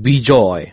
Be joy.